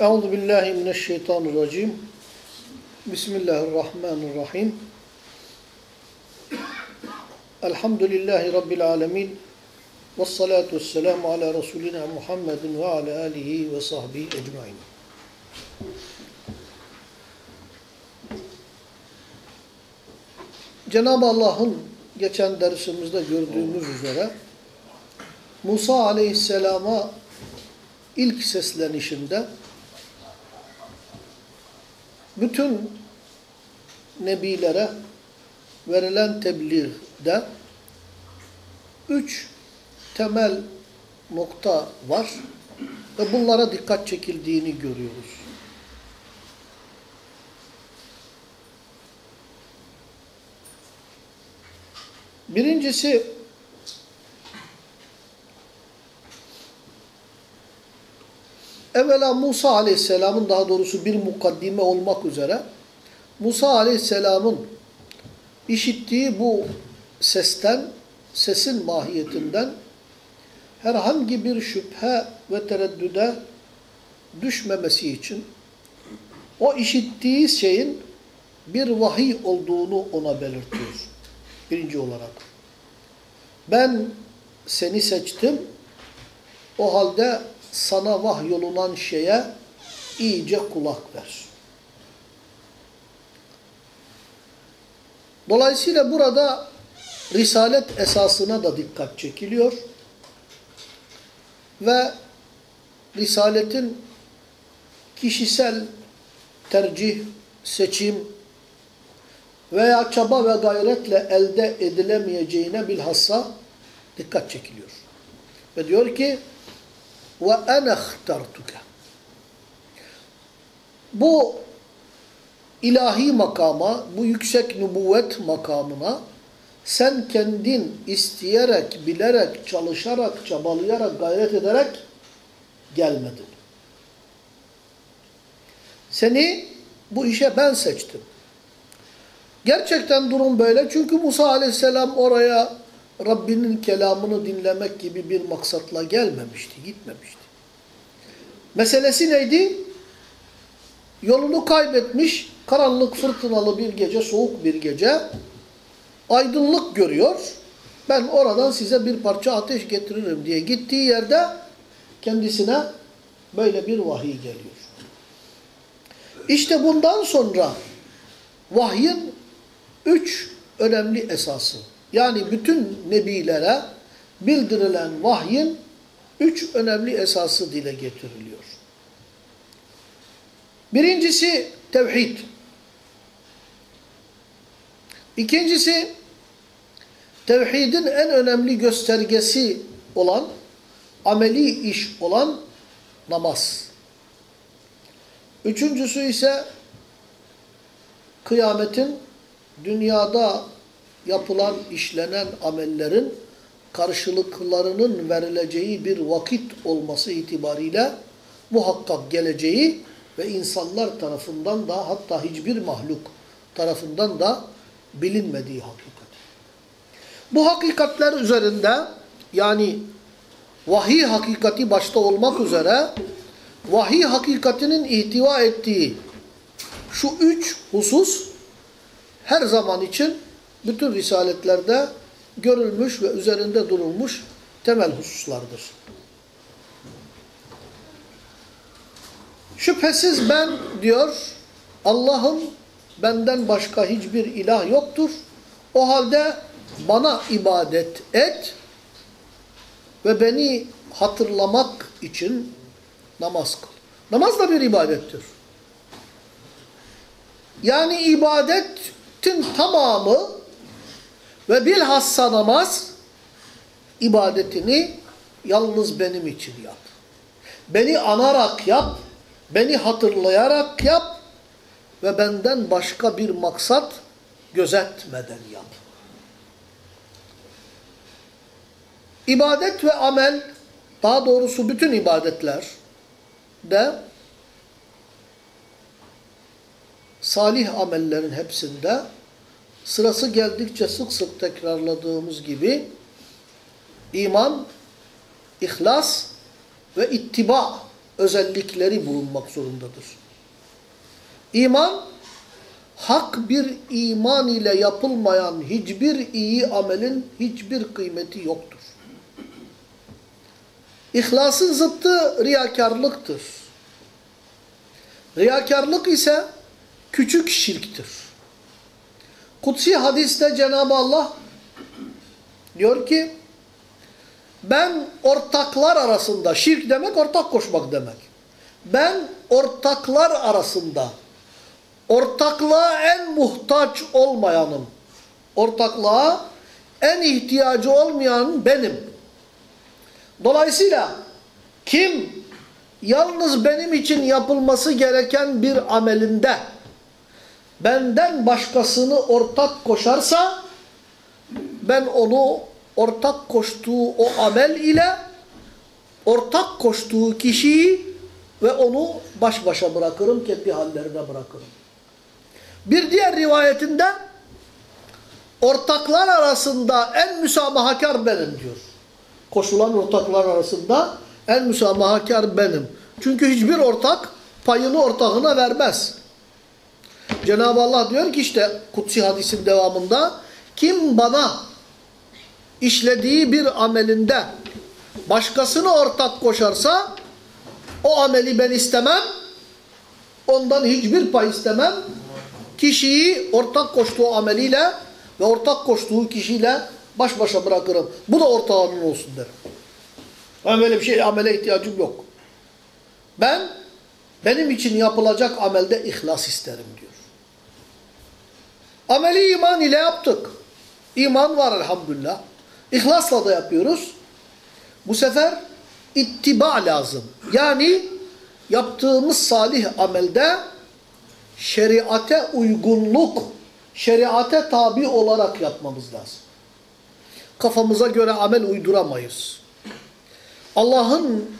Euzu billahi mineşşeytanirracim. Bismillahirrahmanirrahim. Elhamdülillahi rabbil alamin. Ves salatu vesselamu ala resulina Muhammedin ve ala alihi ve sahbihi ecmaîn. Cenab-ı Allah'ın geçen dersimizde gördüğümüz üzere Musa aleyhisselama ilk seslenişinde bütün nebilere verilen tebliğde üç temel nokta var ve bunlara dikkat çekildiğini görüyoruz. Birincisi evvela Musa Aleyhisselam'ın daha doğrusu bir mukaddime olmak üzere Musa Aleyhisselam'ın işittiği bu sesten, sesin mahiyetinden herhangi bir şüphe ve tereddüde düşmemesi için o işittiği şeyin bir vahiy olduğunu ona belirtiyor. Birinci olarak. Ben seni seçtim, o halde sana vahyolunan şeye iyice kulak ver. Dolayısıyla burada risalet esasına da dikkat çekiliyor. Ve risaletin kişisel tercih, seçim veya çaba ve gayretle elde edilemeyeceğine bilhassa dikkat çekiliyor. Ve diyor ki ve ene ihtartuke. Bu ilahi makama, bu yüksek nübüvvet makamına sen kendin isteyerek, bilerek, çalışarak, çabalayarak, gayret ederek gelmedin. Seni bu işe ben seçtim. Gerçekten durum böyle. Çünkü Musa aleyhisselam oraya Rabbinin kelamını dinlemek gibi bir maksatla gelmemişti, gitmemişti. Meselesi neydi? Yolunu kaybetmiş, karanlık fırtınalı bir gece, soğuk bir gece, aydınlık görüyor. Ben oradan size bir parça ateş getiririm diye gittiği yerde kendisine böyle bir vahiy geliyor. İşte bundan sonra vahyin üç önemli esası. Yani bütün nebilere bildirilen vahyin üç önemli esası dile getiriliyor. Birincisi tevhid. İkincisi tevhidin en önemli göstergesi olan ameli iş olan namaz. Üçüncüsü ise kıyametin dünyada yapılan, işlenen amellerin karşılıklarının verileceği bir vakit olması itibariyle muhakkak geleceği ve insanlar tarafından da hatta hiçbir mahluk tarafından da bilinmediği hakikat. Bu hakikatler üzerinde yani vahiy hakikati başta olmak üzere vahiy hakikatinin ihtiva ettiği şu üç husus her zaman için bütün risaletlerde görülmüş ve üzerinde durulmuş temel hususlardır. Şüphesiz ben diyor Allah'ın benden başka hiçbir ilah yoktur. O halde bana ibadet et ve beni hatırlamak için namaz kıl. Namaz da bir ibadettir. Yani ibadetin tamamı ve bilhassa namaz ibadetini yalnız benim için yap. Beni anarak yap, beni hatırlayarak yap ve benden başka bir maksat gözetmeden yap. İbadet ve amel, daha doğrusu bütün ibadetler de salih amellerin hepsinde sırası geldikçe sık sık tekrarladığımız gibi iman, ihlas ve ittiba özellikleri bulunmak zorundadır. İman, hak bir iman ile yapılmayan hiçbir iyi amelin hiçbir kıymeti yoktur. İhlasın zıttı riyakarlıktır. Riyakarlık ise küçük şirktir. Kutsi hadiste Cenab-ı Allah diyor ki ben ortaklar arasında, şirk demek ortak koşmak demek. Ben ortaklar arasında ortaklığa en muhtaç olmayanım. Ortaklığa en ihtiyacı olmayan benim. Dolayısıyla kim yalnız benim için yapılması gereken bir amelinde benden başkasını ortak koşarsa ben onu ortak koştuğu o amel ile ortak koştuğu kişiyi ve onu baş başa bırakırım, kendi hallerine bırakırım. Bir diğer rivayetinde ortaklar arasında en müsamahakar benim diyor. Koşulan ortaklar arasında en müsamahakar benim. Çünkü hiçbir ortak payını ortağına vermez. Cenab-ı Allah diyor ki işte kutsi hadisin devamında kim bana işlediği bir amelinde başkasını ortak koşarsa o ameli ben istemem. Ondan hiçbir pay istemem. Kişiyi ortak koştuğu ameliyle ve ortak koştuğu kişiyle baş başa bırakırım. Bu da ortağının olsun derim. Ben böyle bir şey amele ihtiyacım yok. Ben benim için yapılacak amelde ihlas isterim diyor. Ameli iman ile yaptık. İman var elhamdülillah. İhlasla da yapıyoruz. Bu sefer ittiba lazım. Yani yaptığımız salih amelde şeriate uygunluk, şeriate tabi olarak yapmamız lazım. Kafamıza göre amel uyduramayız. Allah'ın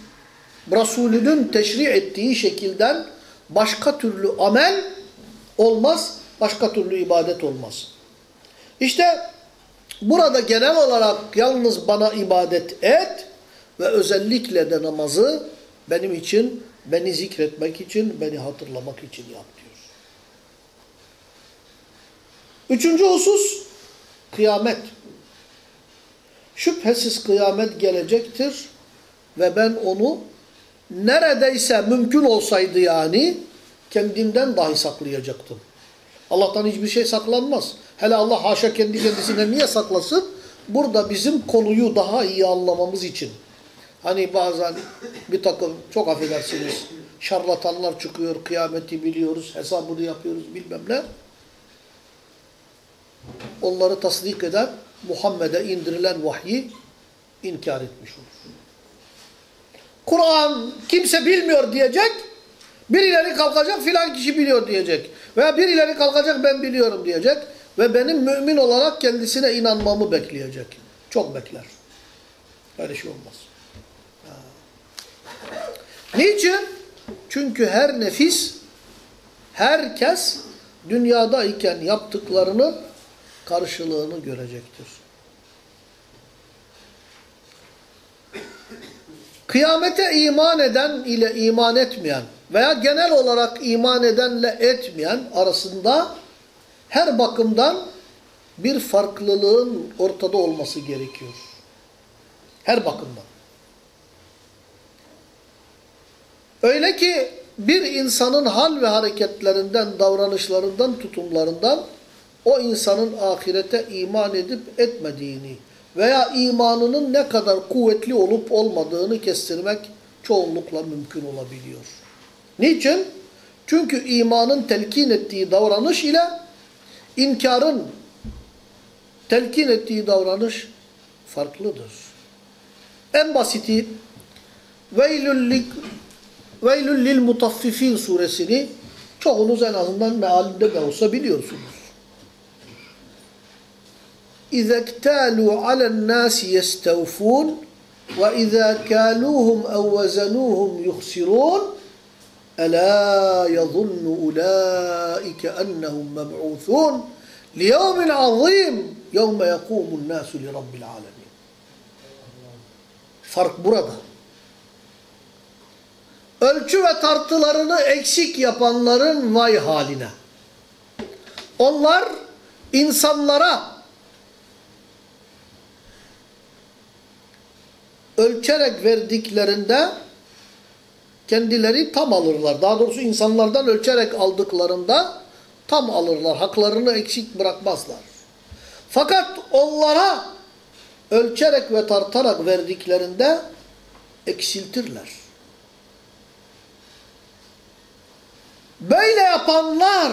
Resulünün teşri ettiği şekilden başka türlü amel olmaz, başka türlü ibadet olmaz. İşte burada genel olarak yalnız bana ibadet et ve özellikle de namazı benim için, beni zikretmek için, beni hatırlamak için yap diyor. Üçüncü husus, kıyamet. Şüphesiz kıyamet gelecektir ve ben onu neredeyse mümkün olsaydı yani kendimden dahi saklayacaktım. Allah'tan hiçbir şey saklanmaz. Hele Allah haşa kendi kendisine niye saklasın? Burada bizim konuyu daha iyi anlamamız için. Hani bazen bir takım çok affedersiniz şarlatanlar çıkıyor, kıyameti biliyoruz, hesabını yapıyoruz bilmem ne. Onları tasdik eden Muhammed'e indirilen vahyi inkar etmiş olur. Kur'an kimse bilmiyor diyecek, birileri kalkacak filan kişi biliyor diyecek. Veya birileri kalkacak ben biliyorum diyecek ve benim mümin olarak kendisine inanmamı bekleyecek. Çok bekler. Öyle şey olmaz. Niçin? Çünkü her nefis, herkes dünyadayken yaptıklarının karşılığını görecektir. Kıyamete iman eden ile iman etmeyen veya genel olarak iman edenle etmeyen arasında her bakımdan bir farklılığın ortada olması gerekiyor. Her bakımdan. Öyle ki bir insanın hal ve hareketlerinden, davranışlarından, tutumlarından o insanın ahirete iman edip etmediğini veya imanının ne kadar kuvvetli olup olmadığını kestirmek çoğunlukla mümkün olabiliyor. Niçin? Çünkü imanın telkin ettiği davranış ile inkarın telkin ettiği davranış farklıdır. En basiti Veylül lil mutaffifin suresini çoğunuz en azından mealinde de olsa biliyorsunuz. اِذَا اكْتَالُوا عَلَى النَّاسِ يَسْتَوْفُونَ وَاِذَا كَالُوهُمْ اَوْ وَزَنُوهُمْ يُخْسِرُونَ أَلَا يَظُنُّ أُولَٰئِكَ أَنَّهُمْ مَبْعُوثُونَ لِيَوْمٍ عَظِيمٍ يَوْمَ يَقُومُ النَّاسُ لِرَبِّ الْعَالَمِينَ Fark burada. ölçü ve tartılarını eksik yapanların vay haline. Onlar insanlara ölçerek verdiklerinde kendileri tam alırlar. Daha doğrusu insanlardan ölçerek aldıklarında tam alırlar. Haklarını eksik bırakmazlar. Fakat onlara ölçerek ve tartarak verdiklerinde eksiltirler. Böyle yapanlar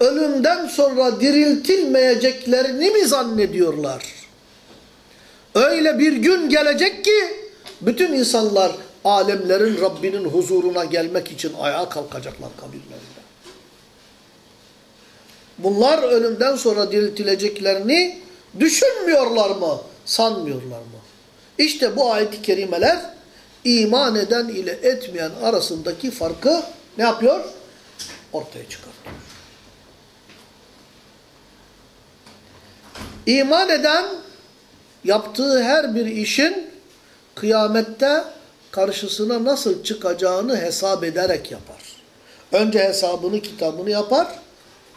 ölümden sonra diriltilmeyeceklerini mi zannediyorlar? Öyle bir gün gelecek ki bütün insanlar alemlerin Rabbinin huzuruna gelmek için ayağa kalkacaklar kabirlerinde. Bunlar ölümden sonra diriltileceklerini düşünmüyorlar mı? Sanmıyorlar mı? İşte bu ayet-i kerimeler iman eden ile etmeyen arasındaki farkı ne yapıyor? Ortaya çıkartıyor. İman eden yaptığı her bir işin kıyamette karşısına nasıl çıkacağını hesap ederek yapar. Önce hesabını, kitabını yapar.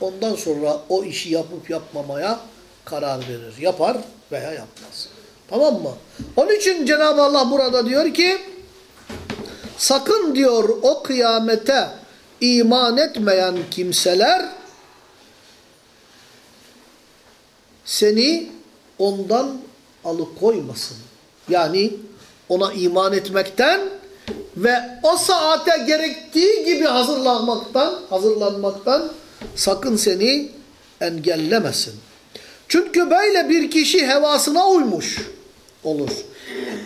Ondan sonra o işi yapıp yapmamaya karar verir. Yapar veya yapmaz. Tamam mı? Onun için Cenab-ı Allah burada diyor ki sakın diyor o kıyamete iman etmeyen kimseler seni ondan alıkoymasın. Yani ona iman etmekten ve o saate gerektiği gibi hazırlanmaktan, hazırlanmaktan sakın seni engellemesin. Çünkü böyle bir kişi hevasına uymuş olur.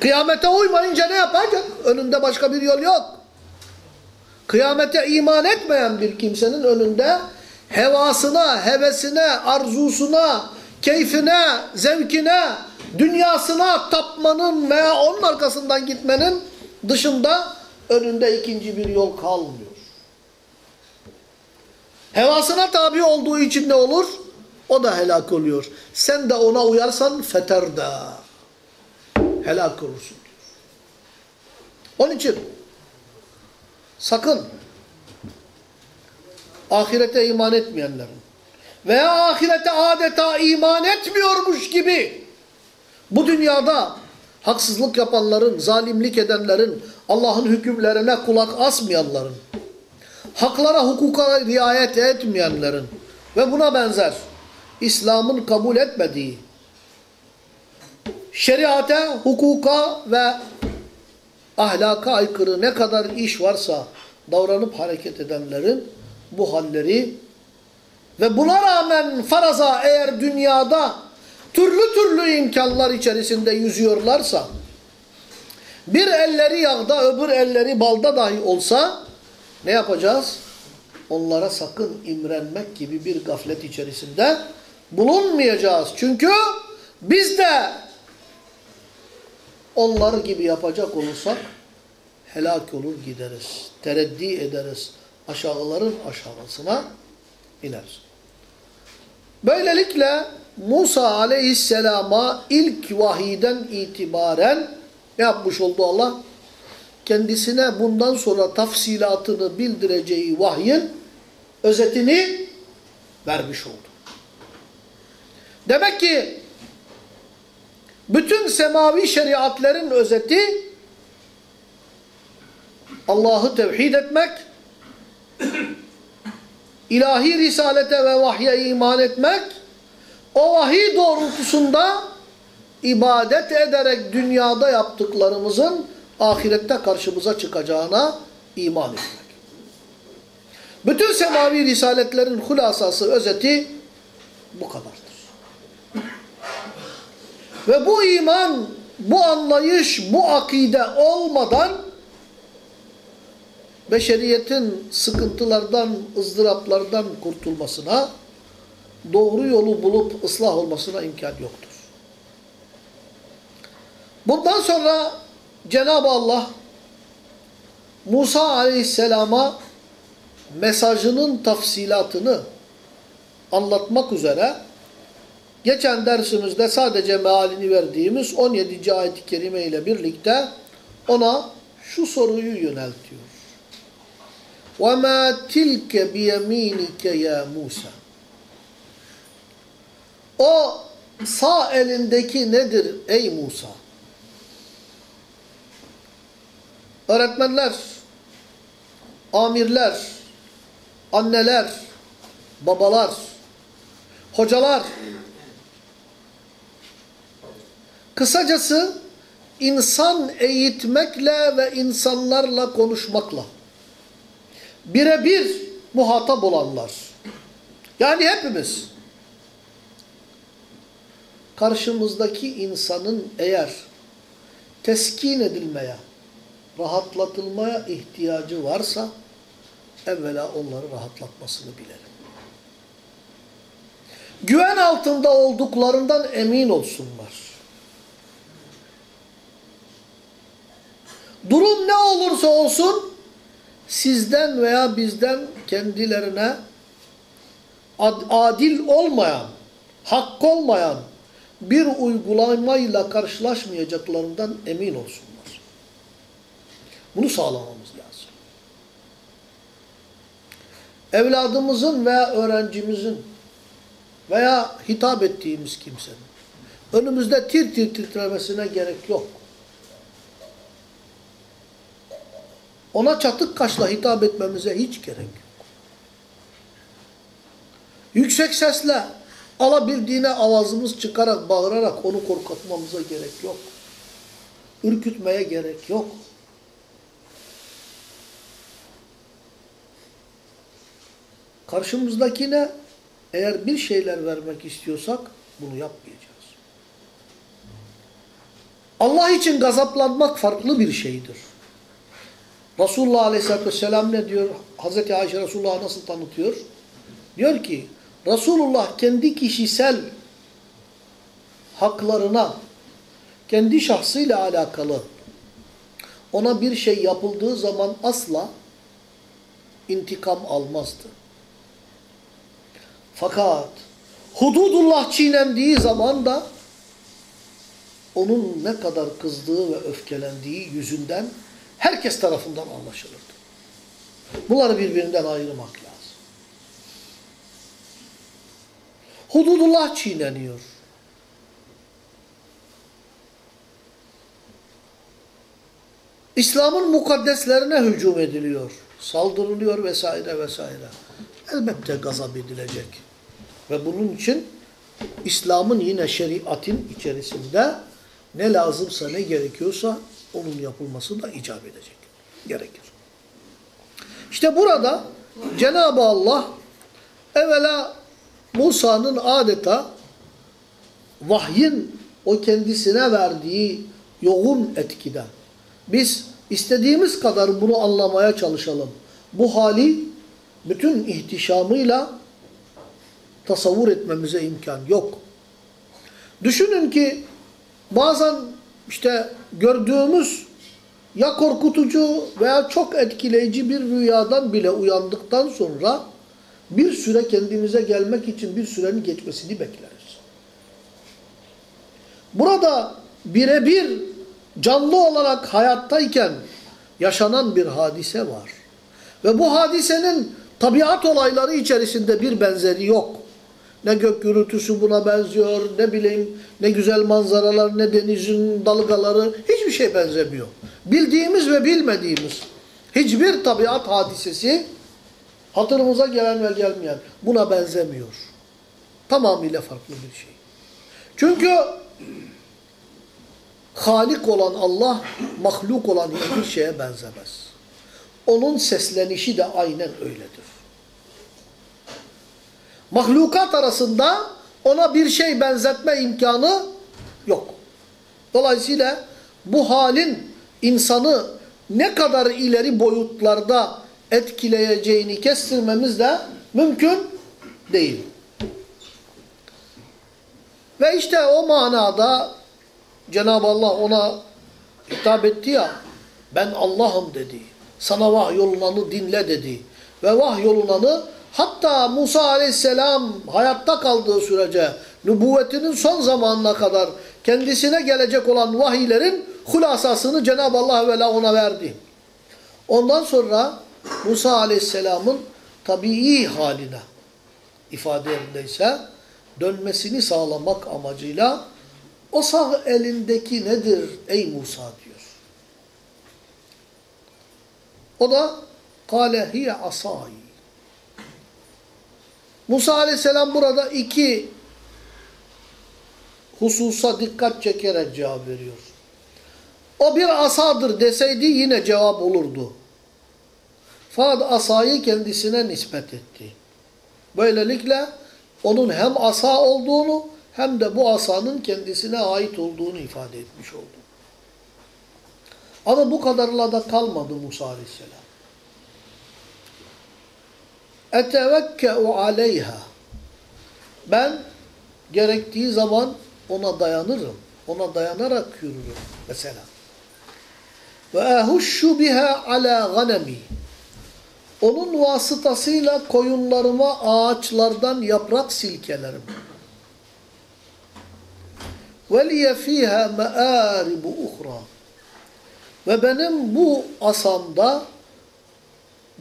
Kıyamete uymayınca ne yapacak? Önünde başka bir yol yok. Kıyamete iman etmeyen bir kimsenin önünde hevasına, hevesine, arzusuna, keyfine, zevkine, dünyasına tapmanın veya onun arkasından gitmenin dışında önünde ikinci bir yol kalmıyor. Hevasına tabi olduğu için ne olur? O da helak oluyor. Sen de ona uyarsan feter de helak olursun. Onun için sakın ahirete iman etmeyenlerin veya ahirete adeta iman etmiyormuş gibi. Bu dünyada haksızlık yapanların, zalimlik edenlerin, Allah'ın hükümlerine kulak asmayanların, haklara, hukuka riayet etmeyenlerin ve buna benzer İslam'ın kabul etmediği şeriate, hukuka ve ahlaka aykırı ne kadar iş varsa davranıp hareket edenlerin bu halleri ve buna rağmen faraza eğer dünyada türlü türlü imkanlar içerisinde yüzüyorlarsa bir elleri yağda öbür elleri balda dahi olsa ne yapacağız? Onlara sakın imrenmek gibi bir gaflet içerisinde bulunmayacağız. Çünkü biz de onlar gibi yapacak olursak helak olur gideriz. Tereddi ederiz. Aşağıların aşağısına ineriz. Böylelikle Musa aleyhisselama ilk vahiden itibaren ne yapmış oldu Allah? Kendisine bundan sonra tafsilatını bildireceği vahyin özetini vermiş oldu. Demek ki bütün semavi şeriatlerin özeti Allah'ı tevhid etmek, ilahi risalete ve vahye iman etmek, o vahiy doğrultusunda ibadet ederek dünyada yaptıklarımızın ahirette karşımıza çıkacağına iman etmek. Bütün semavi risaletlerin hulasası, özeti bu kadardır. Ve bu iman, bu anlayış, bu akide olmadan beşeriyetin sıkıntılardan, ızdıraplardan kurtulmasına, doğru yolu bulup ıslah olmasına imkan yoktur. Bundan sonra Cenab-ı Allah Musa aleyhisselama mesajının tafsilatını anlatmak üzere geçen dersimizde sadece mealini verdiğimiz 17. ayet-i kerime ile birlikte ona şu soruyu yöneltiyor. وَمَا تِلْكَ بِيَم۪ينِكَ ya Musa? O sağ elindeki nedir ey Musa? Öğretmenler, amirler, anneler, babalar, hocalar, kısacası insan eğitmekle ve insanlarla konuşmakla birebir muhatap olanlar. Yani hepimiz karşımızdaki insanın eğer teskin edilmeye, rahatlatılmaya ihtiyacı varsa evvela onları rahatlatmasını bilelim. Güven altında olduklarından emin olsunlar. Durum ne olursa olsun sizden veya bizden kendilerine adil olmayan, hak olmayan bir uygulamayla karşılaşmayacaklarından emin olsunlar. Bunu sağlamamız lazım. Evladımızın veya öğrencimizin veya hitap ettiğimiz kimsenin önümüzde tir tir titremesine gerek yok. Ona çatık kaşla hitap etmemize hiç gerek yok. Yüksek sesle alabildiğine avazımız çıkarak, bağırarak onu korkutmamıza gerek yok. Ürkütmeye gerek yok. Karşımızdakine eğer bir şeyler vermek istiyorsak bunu yapmayacağız. Allah için gazaplanmak farklı bir şeydir. Resulullah Aleyhisselatü Vesselam ne diyor? Hazreti Ayşe Resulullah'ı nasıl tanıtıyor? Diyor ki Resulullah kendi kişisel haklarına, kendi şahsıyla alakalı ona bir şey yapıldığı zaman asla intikam almazdı. Fakat hududullah çiğnendiği zaman da onun ne kadar kızdığı ve öfkelendiği yüzünden herkes tarafından anlaşılırdı. Bunları birbirinden ayırmak lazım. Hududullah çiğneniyor. İslam'ın mukaddeslerine hücum ediliyor. Saldırılıyor vesaire vesaire. Elbette gazap edilecek. Ve bunun için İslam'ın yine şeriatin içerisinde ne lazımsa ne gerekiyorsa onun yapılması da icap edecek. Gerekir. İşte burada Cenab-ı Allah evvela Musa'nın adeta vahyin o kendisine verdiği yoğun etkiden biz istediğimiz kadar bunu anlamaya çalışalım. Bu hali bütün ihtişamıyla tasavvur etmemize imkan yok. Düşünün ki bazen işte gördüğümüz ya korkutucu veya çok etkileyici bir rüyadan bile uyandıktan sonra bir süre kendimize gelmek için bir sürenin geçmesini bekleriz. Burada birebir canlı olarak hayattayken yaşanan bir hadise var. Ve bu hadisenin tabiat olayları içerisinde bir benzeri yok. Ne gök gürültüsü buna benziyor, ne bileyim ne güzel manzaralar, ne denizin dalgaları, hiçbir şey benzemiyor. Bildiğimiz ve bilmediğimiz hiçbir tabiat hadisesi hatırımıza gelen ve gelmeyen buna benzemiyor. Tamamıyla farklı bir şey. Çünkü Halik olan Allah, mahluk olan hiçbir şeye benzemez. Onun seslenişi de aynen öyledir. Mahlukat arasında ona bir şey benzetme imkanı yok. Dolayısıyla bu halin insanı ne kadar ileri boyutlarda etkileyeceğini kestirmemiz de mümkün değil. Ve işte o manada Cenab-ı Allah ona hitap etti ya, ben Allah'ım dedi. Sana vahyolunanı dinle dedi. Ve vahyolunanı hatta Musa aleyhisselam hayatta kaldığı sürece nübüvvetinin son zamanına kadar kendisine gelecek olan vahiylerin Hulasasını Cenab-ı Allah Evvela ona verdi. Ondan sonra Musa Aleyhisselam'ın tabii haline ifade yerindeyse dönmesini sağlamak amacıyla o sağ elindeki nedir ey Musa diyor. O da kâle hiye asâi. Musa aleyhisselam burada iki hususa dikkat çekerek cevap veriyor. O bir asadır deseydi yine cevap olurdu. Fakat asayı kendisine nispet etti. Böylelikle onun hem asa olduğunu hem de bu asanın kendisine ait olduğunu ifade etmiş oldu. Ama bu kadarla da kalmadı Musa Aleyhisselam. Etevekkeu aleyha. Ben gerektiği zaman ona dayanırım. Ona dayanarak yürürüm mesela. Ve ehuşşu biha ala ganemi. Onun vasıtasıyla koyunlarıma ağaçlardan yaprak silkelerim. Ve liye fiha me'aribu uhra. Ve benim bu asamda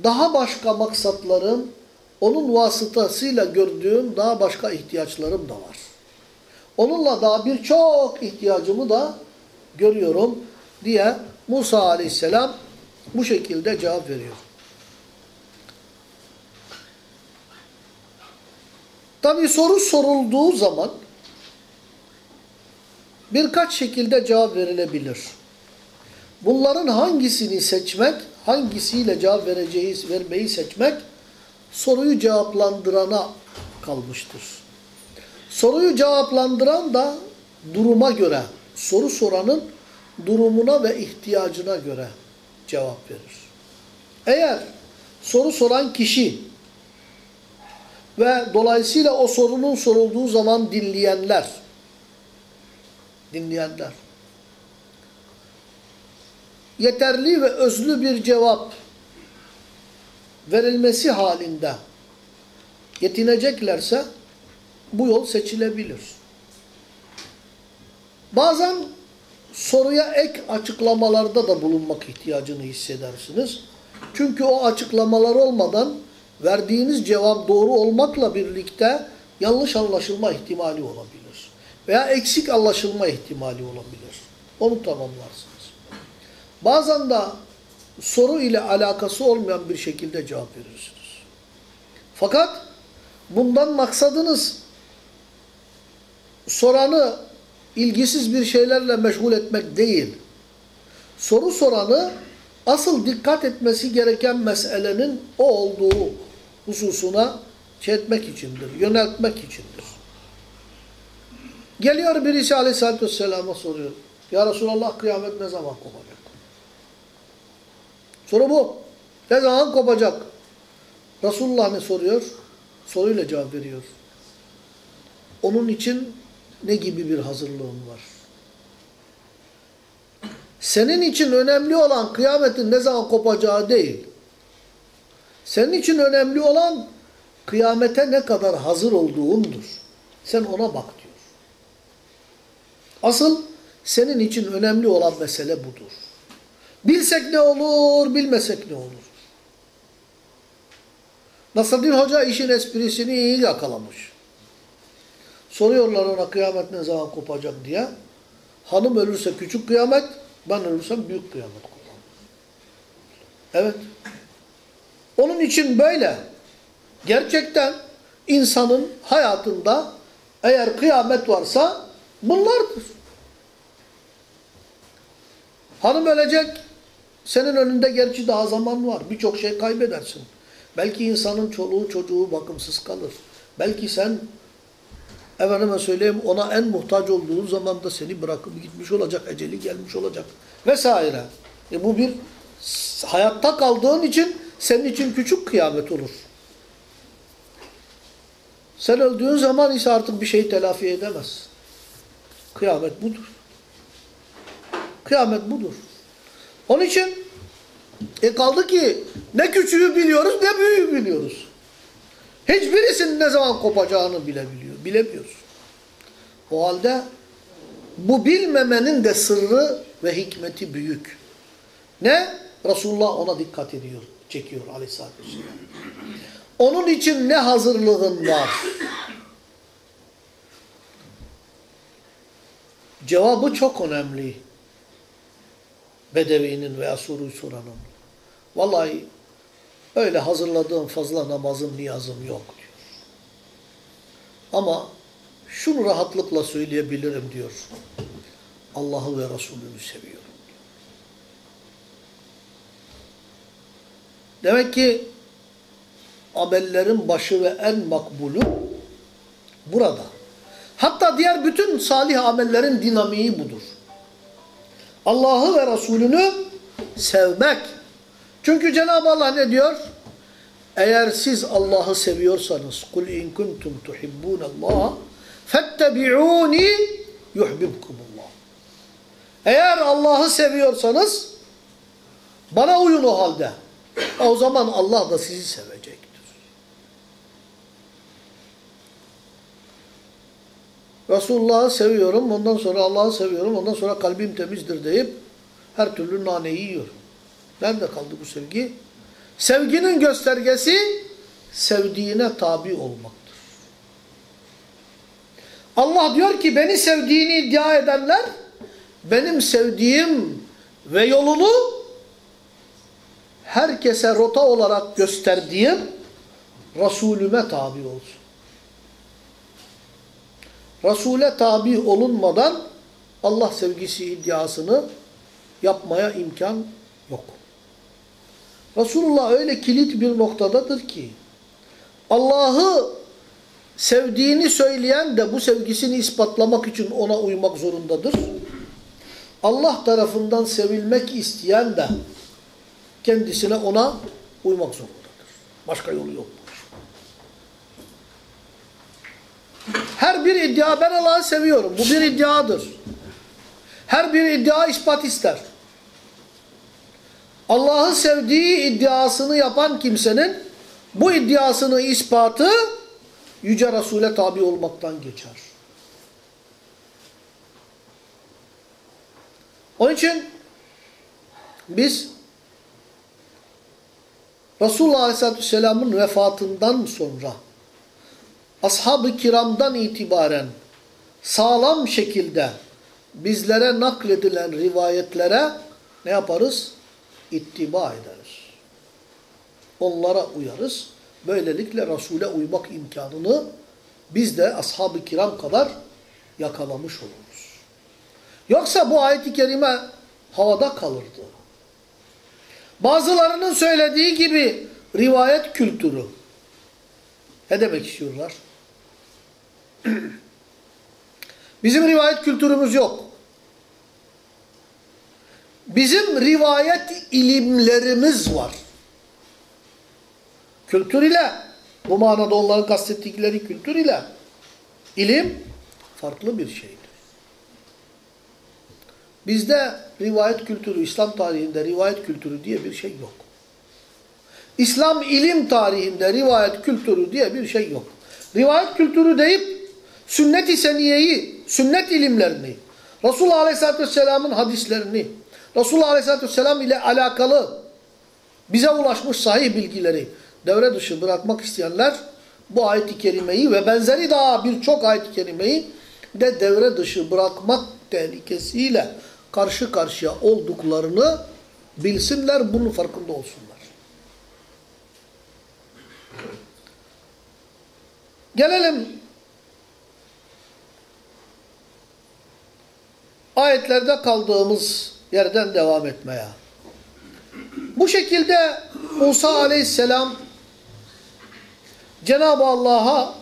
daha başka maksatlarım, onun vasıtasıyla gördüğüm daha başka ihtiyaçlarım da var. Onunla daha birçok ihtiyacımı da görüyorum diye Musa aleyhisselam bu şekilde cevap veriyor. Tabi soru sorulduğu zaman birkaç şekilde cevap verilebilir. Bunların hangisini seçmek, hangisiyle cevap vereceği, vermeyi seçmek soruyu cevaplandırana kalmıştır. Soruyu cevaplandıran da duruma göre, soru soranın durumuna ve ihtiyacına göre cevap verir. Eğer soru soran kişi ve dolayısıyla o sorunun sorulduğu zaman dinleyenler, dinleyenler, yeterli ve özlü bir cevap verilmesi halinde yetineceklerse bu yol seçilebilir. Bazen soruya ek açıklamalarda da bulunmak ihtiyacını hissedersiniz. Çünkü o açıklamalar olmadan verdiğiniz cevap doğru olmakla birlikte yanlış anlaşılma ihtimali olabilir. Veya eksik anlaşılma ihtimali olabilir. Onu tamamlarsınız. Bazen de soru ile alakası olmayan bir şekilde cevap verirsiniz. Fakat bundan maksadınız soranı ilgisiz bir şeylerle meşgul etmek değil. Soru soranı asıl dikkat etmesi gereken meselenin o olduğu hususuna şey etmek içindir, yöneltmek içindir. Geliyor birisi aleyhissalatü vesselam'a soruyor. Ya Resulallah kıyamet ne zaman kopacak? Soru bu. Ne zaman kopacak? Resulullah ne soruyor? Soruyla cevap veriyor. Onun için ne gibi bir hazırlığın var? Senin için önemli olan kıyametin ne zaman kopacağı değil. Senin için önemli olan kıyamete ne kadar hazır olduğundur. Sen ona bak diyor. Asıl senin için önemli olan mesele budur. Bilsek ne olur, bilmesek ne olur. Nasreddin Hoca işin esprisini iyi yakalamış. Soruyorlar ona kıyamet ne zaman kopacak diye. Hanım ölürse küçük kıyamet, ben ölürsem büyük kıyamet kopar. Evet. Onun için böyle. Gerçekten insanın hayatında eğer kıyamet varsa bunlardır. Hanım ölecek. Senin önünde gerçi daha zaman var. Birçok şey kaybedersin. Belki insanın çoluğu çocuğu bakımsız kalır. Belki sen efendime söyleyeyim ona en muhtaç olduğu zaman da seni bırakıp gitmiş olacak. Eceli gelmiş olacak. Vesaire. E bu bir hayatta kaldığın için senin için küçük kıyamet olur. Sen öldüğün zaman ise artık bir şey telafi edemez. Kıyamet budur. Kıyamet budur. Onun için e kaldı ki ne küçüğü biliyoruz ne büyüğü biliyoruz. Hiçbirisinin ne zaman kopacağını bilebiliyor, bilemiyoruz. O halde bu bilmemenin de sırrı ve hikmeti büyük. Ne? Resulullah ona dikkat ediyor, çekiyor aleyhissalatü vesselam. Onun için ne hazırlığın var? Cevabı çok önemli. Bedevinin veya soruyu soranın. Vallahi öyle hazırladığım fazla namazım, niyazım yok diyor. Ama şunu rahatlıkla söyleyebilirim diyor. Allah'ı ve Resulünü seviyorum. Demek ki amellerin başı ve en makbulü burada. Hatta diğer bütün salih amellerin dinamiği budur. Allah'ı ve Resulünü sevmek. Çünkü Cenab-ı Allah ne diyor? Eğer siz Allah'ı seviyorsanız kul in kuntum tuhibbunallaha fettebi'uni yuhibbukumullah. Eğer Allah'ı seviyorsanız bana uyun o halde. O zaman Allah da sizi sevecektir. Resulullah'ı seviyorum, ondan sonra Allah'ı seviyorum, ondan sonra kalbim temizdir deyip her türlü naneyi yiyorum. Nerede kaldı bu sevgi? Sevginin göstergesi sevdiğine tabi olmaktır. Allah diyor ki beni sevdiğini iddia edenler benim sevdiğim ve yolunu herkese rota olarak gösterdiğim Resulüme tabi olsun. Resul'e tabi olunmadan Allah sevgisi iddiasını yapmaya imkan yok. Resulullah öyle kilit bir noktadadır ki Allah'ı sevdiğini söyleyen de bu sevgisini ispatlamak için ona uymak zorundadır. Allah tarafından sevilmek isteyen de kendisine ona uymak zorundadır. Başka yolu yok. Her bir iddia ben Allah'ı seviyorum. Bu bir iddiadır. Her bir iddia ispat ister. Allah'ı sevdiği iddiasını yapan kimsenin bu iddiasını ispatı Yüce Resul'e tabi olmaktan geçer. Onun için biz Resulullah Aleyhisselatü Vesselam'ın vefatından sonra ashab-ı kiramdan itibaren sağlam şekilde bizlere nakledilen rivayetlere ne yaparız? İttiba ederiz. Onlara uyarız. Böylelikle Resul'e uymak imkanını biz de ashab-ı kiram kadar yakalamış oluruz. Yoksa bu ayet-i kerime havada kalırdı. Bazılarının söylediği gibi rivayet kültürü. Ne demek istiyorlar? Bizim rivayet kültürümüz yok. Bizim rivayet ilimlerimiz var. Kültür ile, bu manada onların kastettikleri kültür ile ilim farklı bir şeydir. Bizde rivayet kültürü, İslam tarihinde rivayet kültürü diye bir şey yok. İslam ilim tarihinde rivayet kültürü diye bir şey yok. Rivayet kültürü deyip sünnet-i seniyeyi, sünnet ilimlerini, Resulullah Aleyhisselatü Vesselam'ın hadislerini, Resulullah Aleyhisselatü Vesselam ile alakalı bize ulaşmış sahih bilgileri devre dışı bırakmak isteyenler bu ayet-i kerimeyi ve benzeri daha birçok ayet-i kerimeyi de devre dışı bırakmak tehlikesiyle karşı karşıya olduklarını bilsinler, bunun farkında olsunlar. Gelelim ayetlerde kaldığımız yerden devam etmeye. Bu şekilde Musa aleyhisselam Cenab-ı Allah'a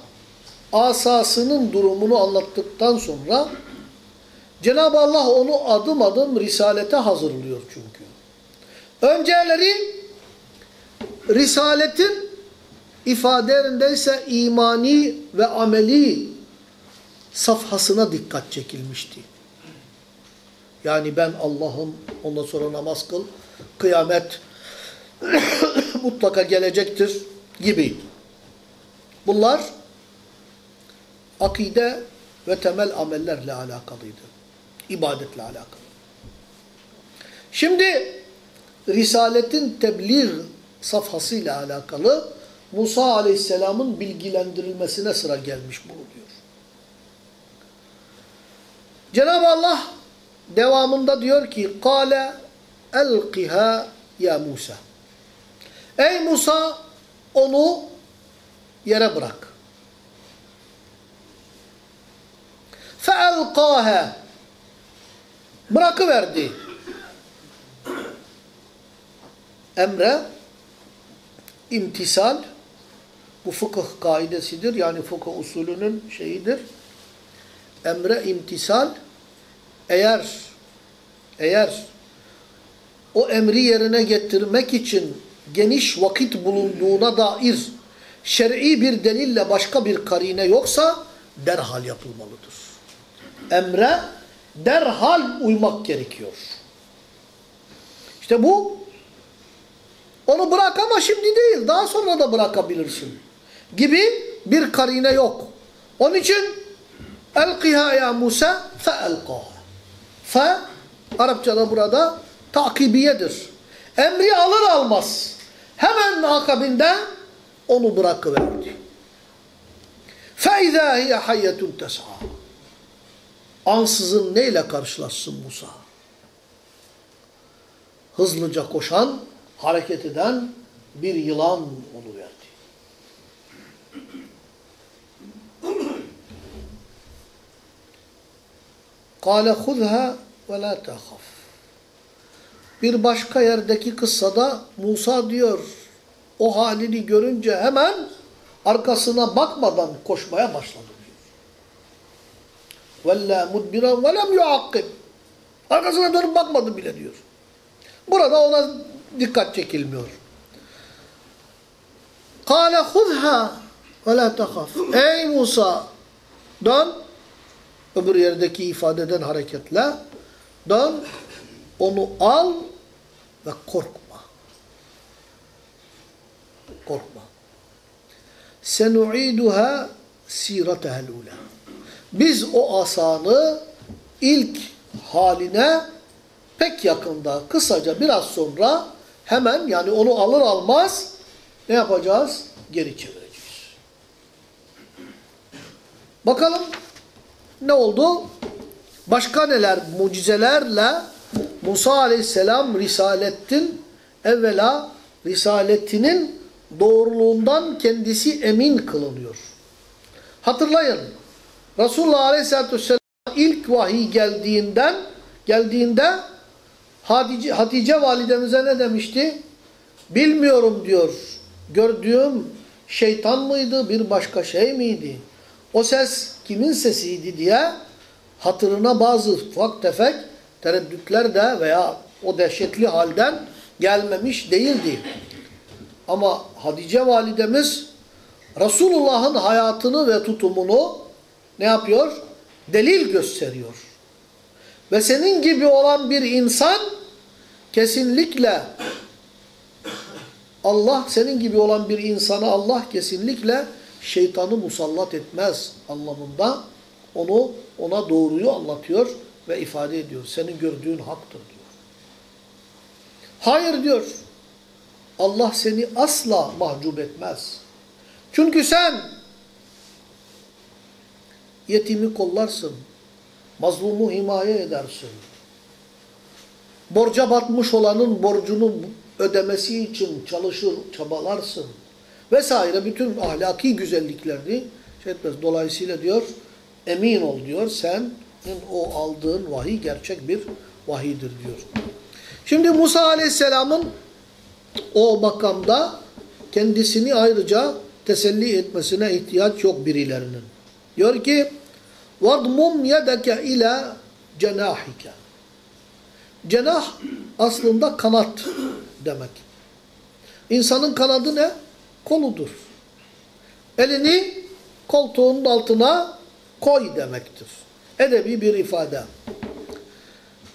asasının durumunu anlattıktan sonra Cenab-ı Allah onu adım adım risalete hazırlıyor çünkü. Önceleri risaletin ifadelerindeyse imani ve ameli safhasına dikkat çekilmişti. Yani ben Allah'ım ondan sonra namaz kıl, kıyamet mutlaka gelecektir gibi. Bunlar akide ve temel amellerle alakalıydı. İbadetle alakalı. Şimdi Risaletin tebliğ safhasıyla alakalı Musa Aleyhisselam'ın bilgilendirilmesine sıra gelmiş bulunuyor. Cenab-ı Allah devamında diyor ki kale elqiha ya Musa. Ey Musa onu yere bırak. Feelkâhe bırakıverdi. Emre imtisal bu fıkıh kaidesidir. Yani fıkıh usulünün şeyidir. Emre imtisal eğer eğer o emri yerine getirmek için geniş vakit bulunduğuna dair şer'i bir delille başka bir karine yoksa derhal yapılmalıdır. Emre derhal uymak gerekiyor. İşte bu onu bırak ama şimdi değil daha sonra da bırakabilirsin gibi bir karine yok. Onun için elqiha ya Musa fe elqaha. Fe Arapçada burada takibiyedir. Emri alır almaz hemen akabinde onu bırakıverdi. فَاِذَا هِيَ حَيَّةٌ تَسْعَى Ansızın neyle karşılaşsın Musa? Hızlıca koşan, hareket eden bir yılan Kale huzha ve la tehaf. Bir başka yerdeki kıssada Musa diyor o halini görünce hemen arkasına bakmadan koşmaya başladı diyor. Vella mudbiran ve lem. Arkasına dönüp bakmadı bile diyor. Burada ona dikkat çekilmiyor. Kale huzha ve la tehaf. Ey Musa dön Öbür yerdeki ifadeden hareketle. Dön. Onu al ve korkma. Korkma. Senu'iduha siretehel ula. Biz o asanı ilk haline pek yakında, kısaca biraz sonra hemen yani onu alır almaz ne yapacağız? Geri çevireceğiz. Bakalım ne oldu? Başka neler mucizelerle Musa aleyhisselam risaletin evvela risaletinin doğruluğundan kendisi emin kılınıyor. Hatırlayın. Resulullah aleyhisselatü vesselam ilk vahiy geldiğinden geldiğinde Hatice, Hatice validemize ne demişti? Bilmiyorum diyor. Gördüğüm şeytan mıydı, bir başka şey miydi? O ses kimin sesiydi diye hatırına bazı ufak tefek tereddütler de veya o dehşetli halden gelmemiş değildi. Ama Hatice validemiz Resulullah'ın hayatını ve tutumunu ne yapıyor? Delil gösteriyor. Ve senin gibi olan bir insan kesinlikle Allah senin gibi olan bir insana Allah kesinlikle şeytanı musallat etmez anlamında onu ona doğruyu anlatıyor ve ifade ediyor. Senin gördüğün haktır diyor. Hayır diyor. Allah seni asla mahcup etmez. Çünkü sen yetimi kollarsın. Mazlumu himaye edersin. Borca batmış olanın borcunu ödemesi için çalışır, çabalarsın Vesaire bütün ahlaki güzelliklerini şey etmez. Dolayısıyla diyor emin ol diyor sen o aldığın vahiy gerçek bir vahiydir diyor. Şimdi Musa Aleyhisselam'ın o makamda kendisini ayrıca teselli etmesine ihtiyaç yok birilerinin. Diyor ki وَضْمُمْ يَدَكَ اِلَى cenahike. Cenah aslında kanat demek. İnsanın kanadı ne? koludur. Elini koltuğunun altına koy demektir. Edebi bir ifade.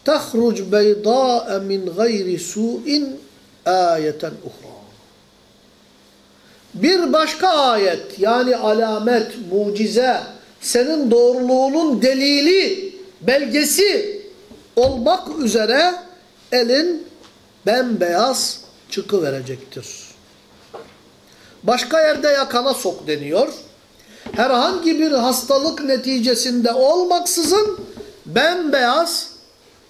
Tahruc beydâe min gayri su'in ayeten uhra. Bir başka ayet yani alamet, mucize, senin doğruluğunun delili, belgesi olmak üzere elin bembeyaz çıkıverecektir Başka yerde yakana sok deniyor. Herhangi bir hastalık neticesinde olmaksızın bembeyaz,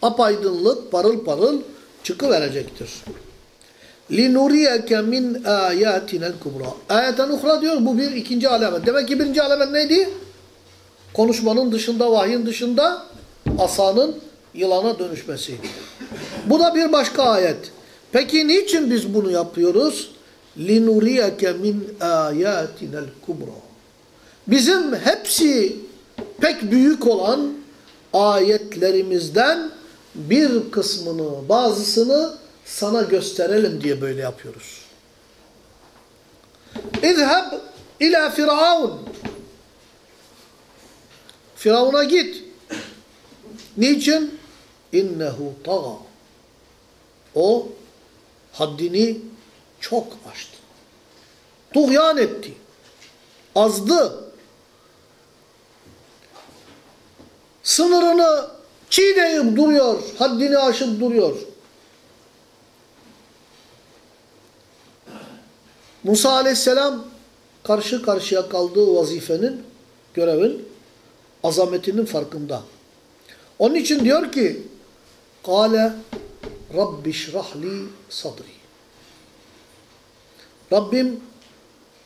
apaydınlık, parıl parıl çıkıverecektir. لِنُرِيَكَ مِنْ آيَاتِنَا الْكُبْرَى Ayeten uhra diyor bu bir ikinci alamet. Demek ki birinci alamet neydi? Konuşmanın dışında, vahyin dışında asanın yılana dönüşmesi. Bu da bir başka ayet. Peki niçin biz bunu yapıyoruz? لِنُرِيَكَ مِنْ آيَاتِنَا الْكُبْرَى Bizim hepsi pek büyük olan ayetlerimizden bir kısmını, bazısını sana gösterelim diye böyle yapıyoruz. İzheb ila firavun. Firavun'a git. Niçin? İnnehu taga. O haddini çok aştı. Tuğyan etti. Azdı. Sınırını çiğneyip duruyor. Haddini aşıp duruyor. Musa aleyhisselam karşı karşıya kaldığı vazifenin, görevin azametinin farkında. Onun için diyor ki Kale Rabbi şrahli sadri Rabbim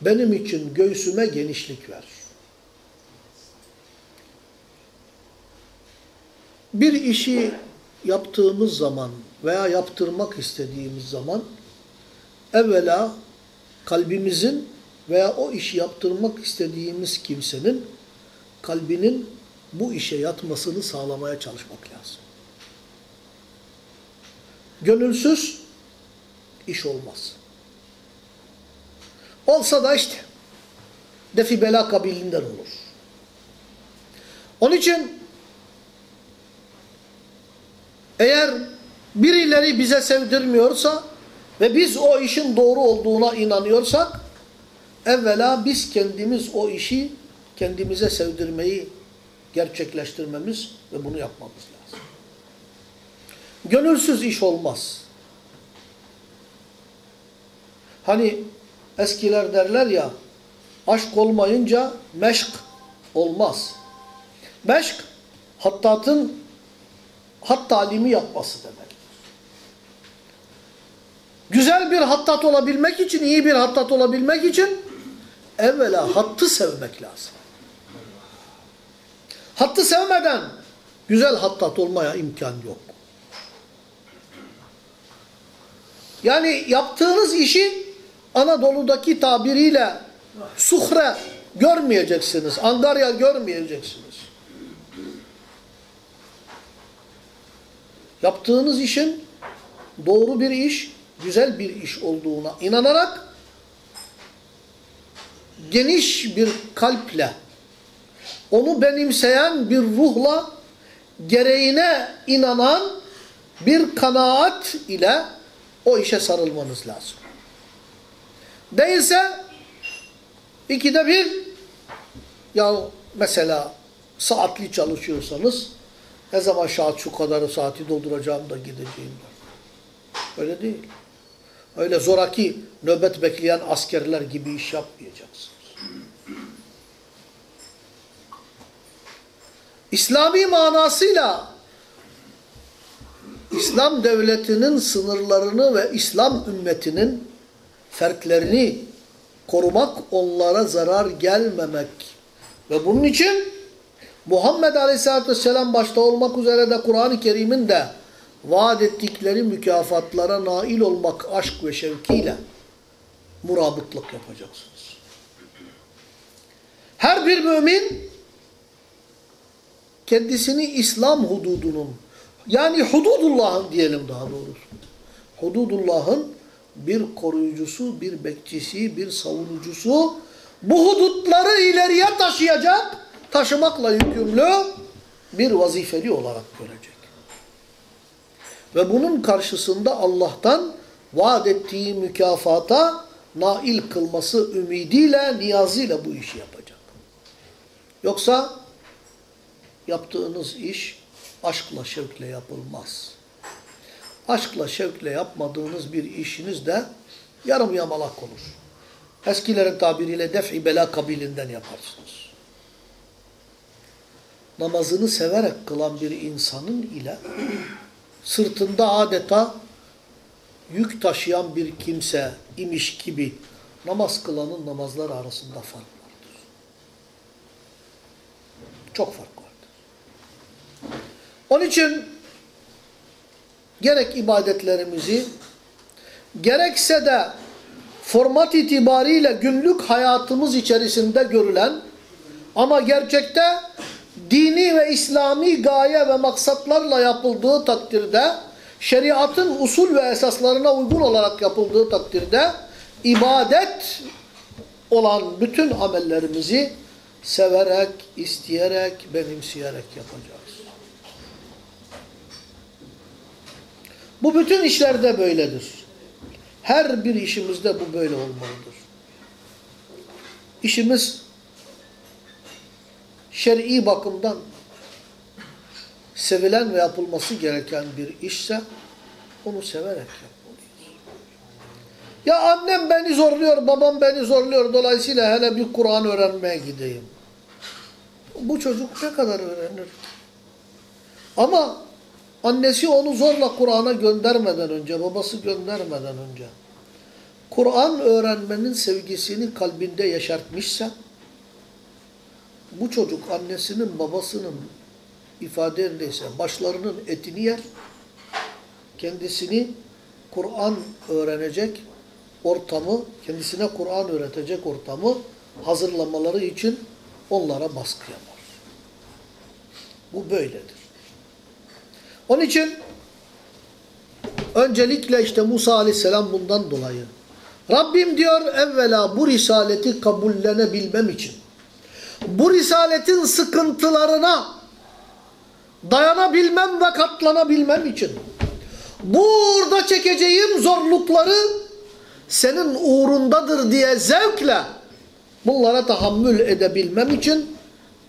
benim için göğsüme genişlik ver. Bir işi yaptığımız zaman veya yaptırmak istediğimiz zaman evvela kalbimizin veya o işi yaptırmak istediğimiz kimsenin kalbinin bu işe yatmasını sağlamaya çalışmak lazım. Gönülsüz iş olmaz. Olsa da işte defi bela kabilinden olur. Onun için eğer birileri bize sevdirmiyorsa ve biz o işin doğru olduğuna inanıyorsak evvela biz kendimiz o işi kendimize sevdirmeyi gerçekleştirmemiz ve bunu yapmamız lazım. Gönülsüz iş olmaz. Hani eskiler derler ya aşk olmayınca meşk olmaz. Meşk hattatın hat talimi yapması demek. Güzel bir hattat olabilmek için, iyi bir hattat olabilmek için evvela hattı sevmek lazım. Hattı sevmeden güzel hattat olmaya imkan yok. Yani yaptığınız işi Anadolu'daki tabiriyle suhre görmeyeceksiniz. Angarya görmeyeceksiniz. Yaptığınız işin doğru bir iş, güzel bir iş olduğuna inanarak geniş bir kalple onu benimseyen bir ruhla gereğine inanan bir kanaat ile o işe sarılmanız lazım. Değilse ikide bir ya mesela saatli çalışıyorsanız ne zaman saat şu kadarı saati dolduracağım da gideceğim. Öyle değil. Öyle zoraki nöbet bekleyen askerler gibi iş yapmayacaksınız. İslami manasıyla İslam devletinin sınırlarını ve İslam ümmetinin fertlerini korumak, onlara zarar gelmemek. Ve bunun için Muhammed Aleyhisselatü Vesselam başta olmak üzere de Kur'an-ı Kerim'in de vaat ettikleri mükafatlara nail olmak aşk ve şevkiyle murabıtlık yapacaksınız. Her bir mümin kendisini İslam hududunun yani hududullah'ın diyelim daha doğrusu. Hududullah'ın bir koruyucusu, bir bekçisi, bir savunucusu bu hudutları ileriye taşıyacak, taşımakla yükümlü bir vazifeli olarak görecek. Ve bunun karşısında Allah'tan vaat ettiği mükafata nail kılması ümidiyle, niyazıyla bu işi yapacak. Yoksa yaptığınız iş aşkla, şevkle yapılmaz. Aşkla şevkle yapmadığınız bir işiniz de yarım yamalak olur. Eskilerin tabiriyle def'i bela kabilinden yaparsınız. Namazını severek kılan bir insanın ile sırtında adeta yük taşıyan bir kimse imiş gibi namaz kılanın namazları arasında fark vardır. Çok fark vardır. Onun için gerek ibadetlerimizi gerekse de format itibariyle günlük hayatımız içerisinde görülen ama gerçekte dini ve İslami gaye ve maksatlarla yapıldığı takdirde şeriatın usul ve esaslarına uygun olarak yapıldığı takdirde ibadet olan bütün amellerimizi severek, isteyerek, benimseyerek yapacağız. Bu bütün işlerde böyledir. Her bir işimizde bu böyle olmalıdır. İşimiz şer'i bakımdan sevilen ve yapılması gereken bir işse onu severek yapmalıyız. Ya annem beni zorluyor, babam beni zorluyor dolayısıyla hele bir Kur'an öğrenmeye gideyim. Bu çocuk ne kadar öğrenir? Ama annesi onu zorla Kur'an'a göndermeden önce, babası göndermeden önce Kur'an öğrenmenin sevgisini kalbinde yaşartmışsa bu çocuk annesinin babasının ifade yerindeyse başlarının etini yer, kendisini Kur'an öğrenecek ortamı, kendisine Kur'an öğretecek ortamı hazırlamaları için onlara baskı yapar. Bu böyledir. Onun için öncelikle işte Musa aleyhisselam bundan dolayı Rabbim diyor evvela bu risaleti kabullenebilmem için bu risaletin sıkıntılarına dayanabilmem ve katlanabilmem için burada çekeceğim zorlukları senin uğrundadır diye zevkle bunlara tahammül edebilmem için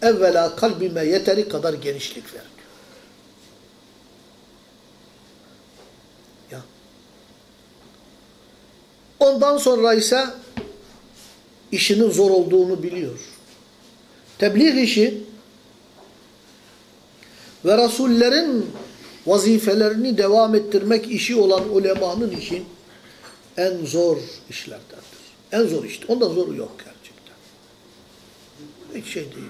evvela kalbime yeteri kadar genişlik ver. Ondan sonra ise işinin zor olduğunu biliyor. Tebliğ işi ve Resullerin vazifelerini devam ettirmek işi olan ulemanın işi en zor işlerdendir. En zor işte. Ondan zoru yok gerçekten. Hiç şey değil.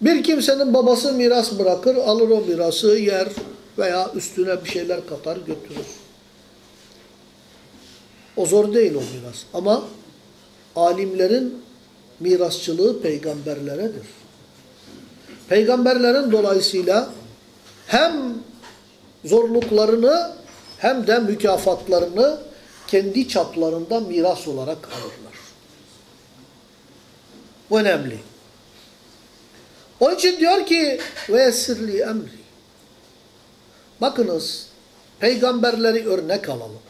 Bir kimsenin babası miras bırakır, alır o mirası, yer veya üstüne bir şeyler katar, götürür. O zor değil o miras. Ama alimlerin mirasçılığı peygamberleredir. Peygamberlerin dolayısıyla hem zorluklarını hem de mükafatlarını kendi çaplarında miras olarak alırlar. Bu önemli. Onun için diyor ki ve sirli emri. Bakınız peygamberleri örnek alalım.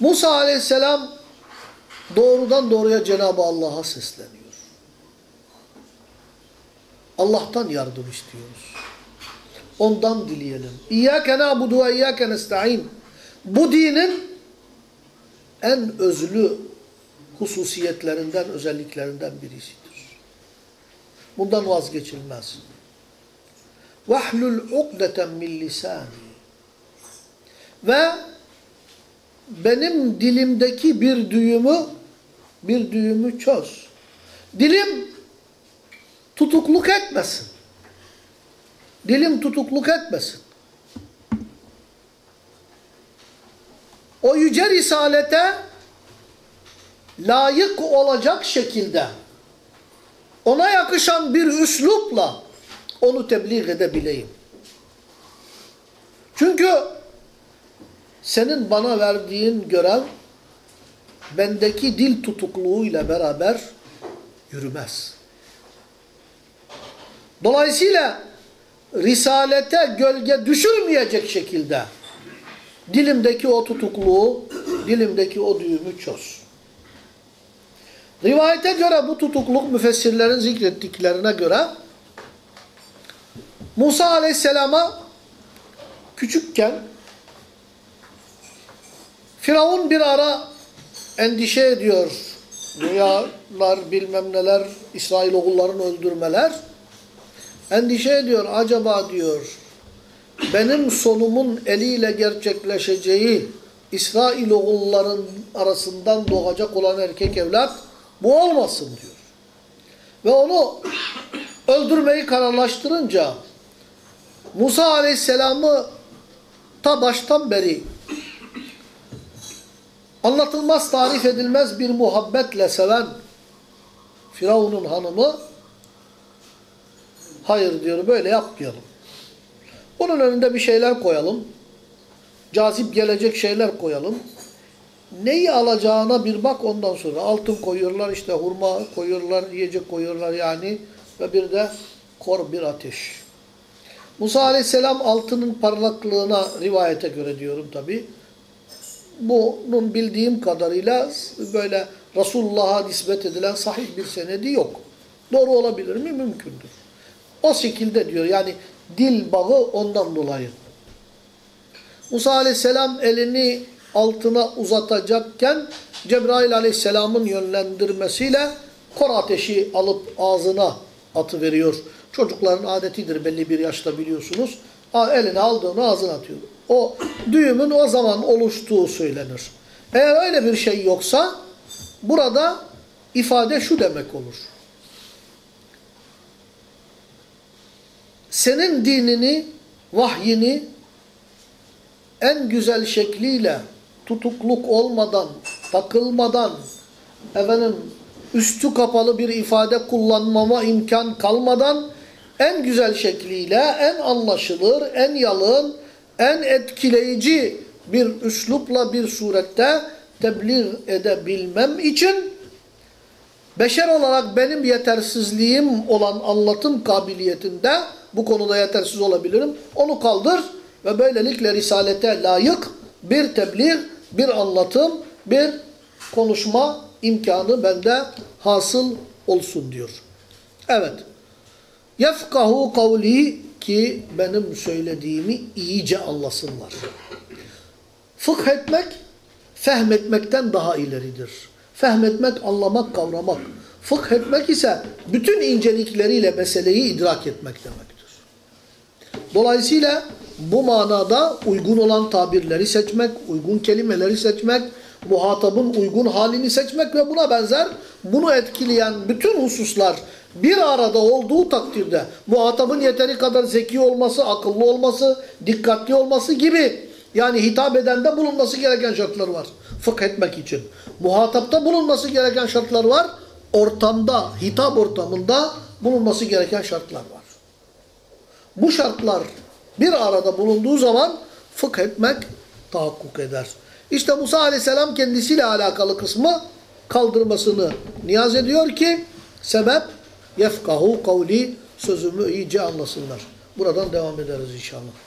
Musa aleyhisselam doğrudan doğruya Cenab-ı Allah'a sesleniyor. Allah'tan yardım istiyoruz. Ondan dileyelim. İyyâke nâbudu ve iyyâke nesta'in. Bu dinin en özlü hususiyetlerinden, özelliklerinden birisidir. Bundan vazgeçilmez. وَحْلُلْ عُقْدَةً مِنْ لِسَانِ Ve benim dilimdeki bir düğümü bir düğümü çöz. Dilim tutukluk etmesin. Dilim tutukluk etmesin. O yüce risalete layık olacak şekilde ona yakışan bir üslupla onu tebliğ edebileyim. Çünkü senin bana verdiğin görev bendeki dil tutukluğuyla beraber yürümez. Dolayısıyla risalete gölge düşürmeyecek şekilde dilimdeki o tutukluğu, dilimdeki o düğümü çöz. Rivayete göre bu tutukluk müfessirlerin zikrettiklerine göre Musa aleyhisselama küçükken Firavun bir ara endişe ediyor. Rüyalar bilmem neler, İsrailoğullarını öldürmeler. Endişe ediyor. Acaba diyor benim sonumun eliyle gerçekleşeceği İsrailoğulların arasından doğacak olan erkek evlat bu olmasın diyor. Ve onu öldürmeyi kararlaştırınca Musa Aleyhisselam'ı ta baştan beri anlatılmaz, tarif edilmez bir muhabbetle seven Firavun'un hanımı hayır diyor böyle yapmayalım. Bunun önünde bir şeyler koyalım. Cazip gelecek şeyler koyalım. Neyi alacağına bir bak ondan sonra. Altın koyuyorlar işte hurma koyuyorlar, yiyecek koyuyorlar yani. Ve bir de kor bir ateş. Musa aleyhisselam altının parlaklığına rivayete göre diyorum tabi. Bunun bildiğim kadarıyla böyle Resulullah'a nispet edilen sahih bir senedi yok. Doğru olabilir mi? Mümkündür. O şekilde diyor yani dil bağı ondan dolayı. Musa aleyhisselam elini altına uzatacakken Cebrail aleyhisselamın yönlendirmesiyle kor ateşi alıp ağzına atıveriyor. Çocukların adetidir belli bir yaşta biliyorsunuz. Eline aldığını ağzına atıyor. O düğümün o zaman oluştuğu söylenir. Eğer öyle bir şey yoksa burada ifade şu demek olur. Senin dinini, vahyini en güzel şekliyle tutukluk olmadan, takılmadan, efendim üstü kapalı bir ifade kullanmama imkan kalmadan en güzel şekliyle, en anlaşılır, en yalın, en etkileyici bir üslupla bir surette tebliğ edebilmem için beşer olarak benim yetersizliğim olan anlatım kabiliyetinde bu konuda yetersiz olabilirim. Onu kaldır ve böylelikle risalete layık bir tebliğ, bir anlatım, bir konuşma imkanı bende hasıl olsun diyor. Evet. Yefkahu kavli ki benim söylediğimi iyice anlasınlar. Fıkh etmek, fehmetmekten daha ileridir. Fehmetmek, anlamak, kavramak. Fıkh etmek ise bütün incelikleriyle meseleyi idrak etmek demektir. Dolayısıyla bu manada uygun olan tabirleri seçmek, uygun kelimeleri seçmek, muhatabın uygun halini seçmek ve buna benzer bunu etkileyen bütün hususlar bir arada olduğu takdirde muhatabın yeteri kadar zeki olması, akıllı olması, dikkatli olması gibi yani hitap edende bulunması gereken şartlar var. Fıkh etmek için. Muhatapta bulunması gereken şartlar var. Ortamda, hitap ortamında bulunması gereken şartlar var. Bu şartlar bir arada bulunduğu zaman fıkh etmek tahakkuk eder. İşte Musa aleyhisselam kendisiyle alakalı kısmı kaldırmasını niyaz ediyor ki sebep yefkahu kavli sözümü iyice anlasınlar. Buradan devam ederiz inşallah.